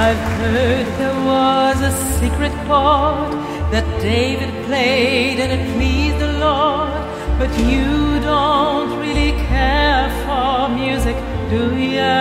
I've heard there was a secret chord that David played and it pleased the Lord. But you don't really care for music, do ya?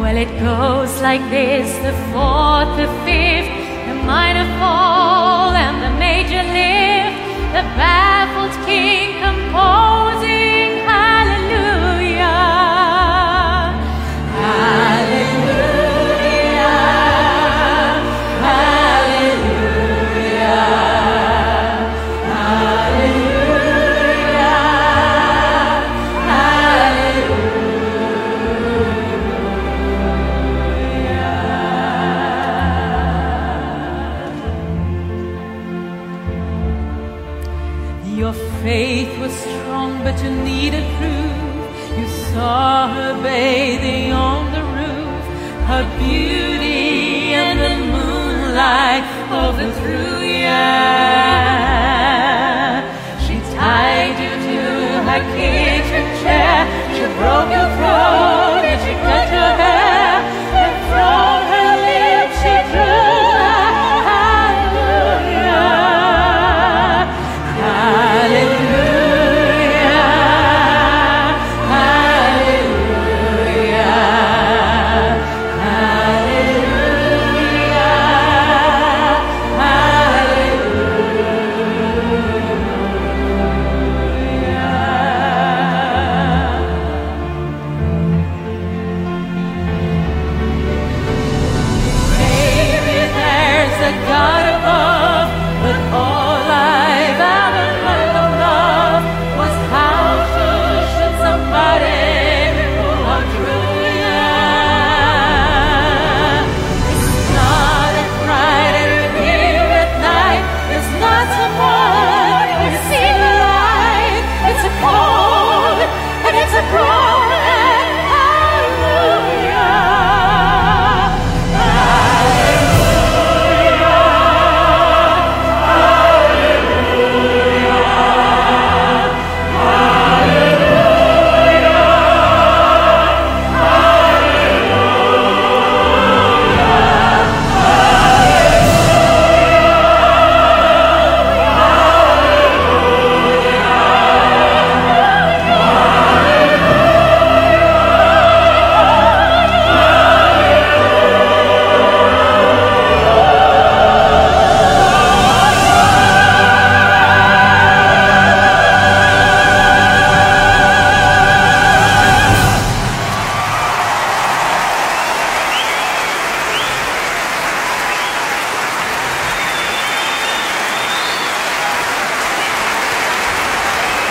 Well, it goes like this the fourth, the fifth, the minor fall, faith was strong, but you needed proof. You saw her bathing on the roof, her beauty and the moonlight overthrew you. She tied you to her kitchen chair. She broke your throat